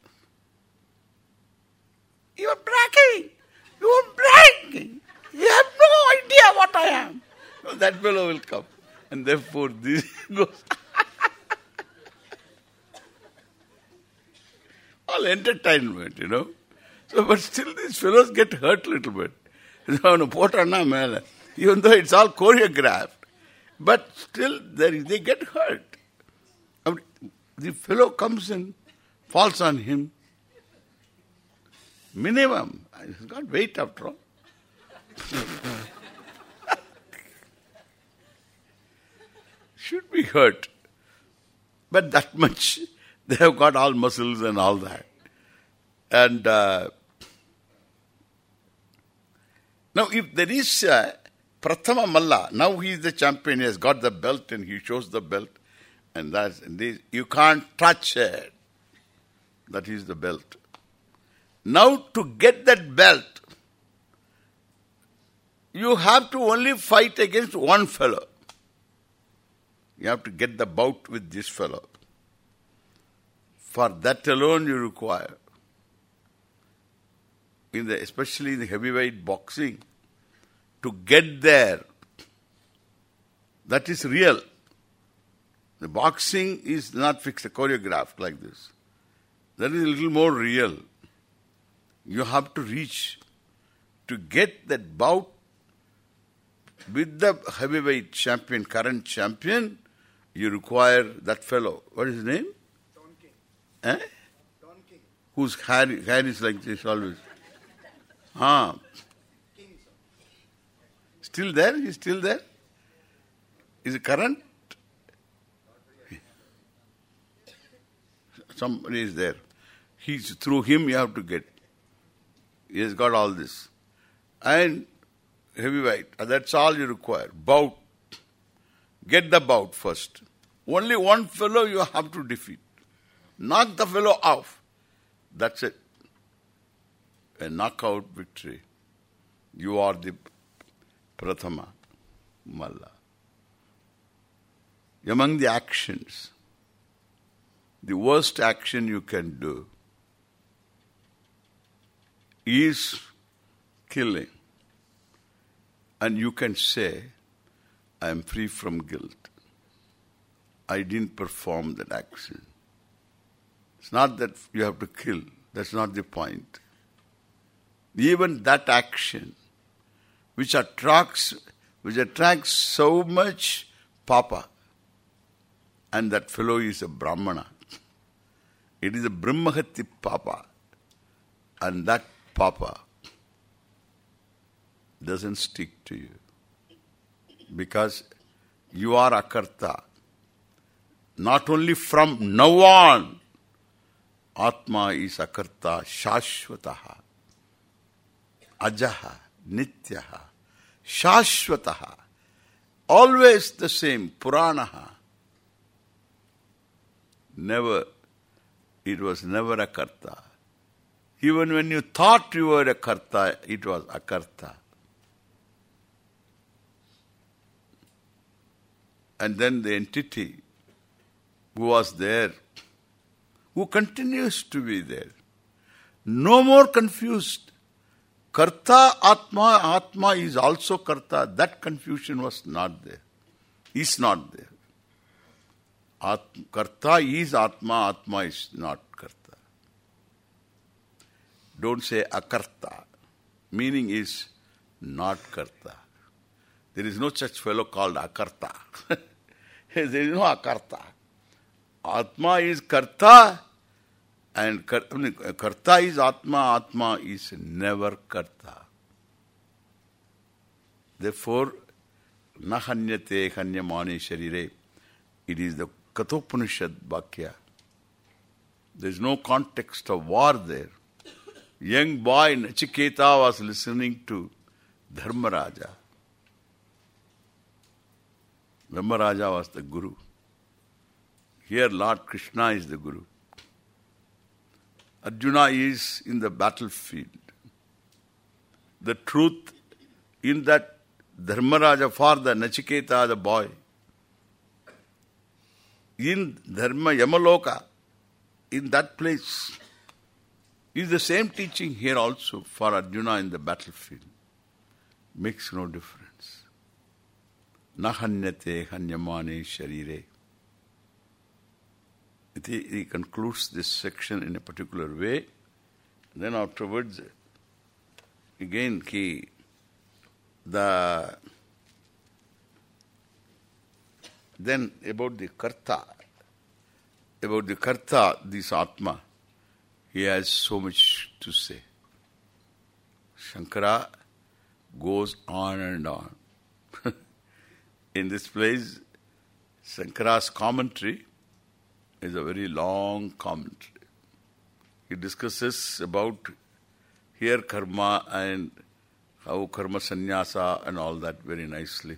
You are bragging. You are bragging. You have no idea what I am. So that fellow will come. And therefore this [LAUGHS] goes. All entertainment, you know. So, but still these fellows get hurt a little bit. [LAUGHS] Even though it's all choreographed, but still they, they get hurt. I mean, the fellow comes in, falls on him. Minimum. He's got weight after all. [LAUGHS] Should be hurt. But that much, [LAUGHS] they have got all muscles and all that. And uh, now if there is Prathama Malla, now he is the champion, he has got the belt and he shows the belt. And that's, and this, you can't touch it. That is the belt. Now to get that belt, you have to only fight against one fellow. You have to get the bout with this fellow. For that alone you require. In the, especially in the heavyweight boxing, to get there, that is real. The boxing is not fixed, choreographed like this. That is a little more real. You have to reach to get that bout with the heavyweight champion, current champion, you require that fellow. What is his name? Don King. Eh? Don King. Whose hair, hair is like this always. Ah. Still there? He's still there? Is it current? Somebody is there. He's through him you have to get. He has got all this. And heavyweight, uh, that's all you require. Bout. Get the bout first. Only one fellow you have to defeat. Knock the fellow off. That's it. A knockout victory. You are the Prathama Malla. Among the actions, the worst action you can do is killing. And you can say, I am free from guilt. I didn't perform that action. It's not that you have to kill. That's not the point. Even that action, which attracts, which attracts so much papa and that fellow is a Brahmana. It is a Brahmahatya Papa. And that Papa doesn't stick to you. Because you are Akarta. Not only from now on, Atma is Akarta Shashvataha, Ajaha, Nityaha, Shashvataha. Always the same, Puranaha. Never, it was never a karta. Even when you thought you were a karta, it was a karta. And then the entity who was there, who continues to be there, no more confused. Karta, Atma, Atma is also Karta. That confusion was not there. Is not there. Atma, karta is Atma, Atma is not Karta. Don't say Akarta. Meaning is not Karta. There is no such fellow called Akarta. [LAUGHS] there is no Akarta. Atma is Karta and Karta is Atma, Atma is never Karta. Therefore, Nahanyate Hanyamane Sharire. It is the Kathopanishad Bhakya. There is no context of war there. Young boy Nachiketa was listening to Dharmaraja. Dharmaraja was the Guru. Here Lord Krishna is the Guru. Arjuna is in the battlefield. The truth in that Dharmaraja for the Nachiketa, the boy, in Dharma Yamaloka, in that place, is the same teaching here also for Arjuna in the battlefield. Makes no difference. Nahanyate hanyamane sharire. He, concludes this section in a particular way. Then afterwards, again, he, the then about the karta, about the karta, this atma, he has so much to say. Shankara goes on and on. [LAUGHS] in this place, Shankara's commentary is a very long commentary. He discusses about here karma and how karma sannyasa and all that very nicely.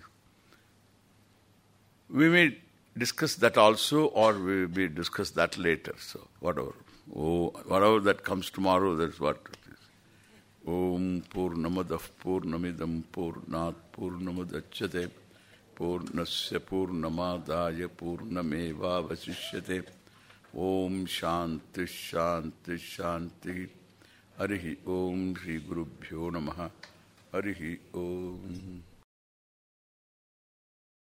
We may discuss that also or we may discuss that later. So whatever. Oh, whatever that comes tomorrow, that's what it is. Om Purnamadah Purnamidam Purnat Purnamudachyate पूर्णस्य पूर्णमादाय पूर्णमेवावशिष्यते। ओम शांति शांति शांति हरि ओम श्री गुरुभ्यो नमः। हरि ओम।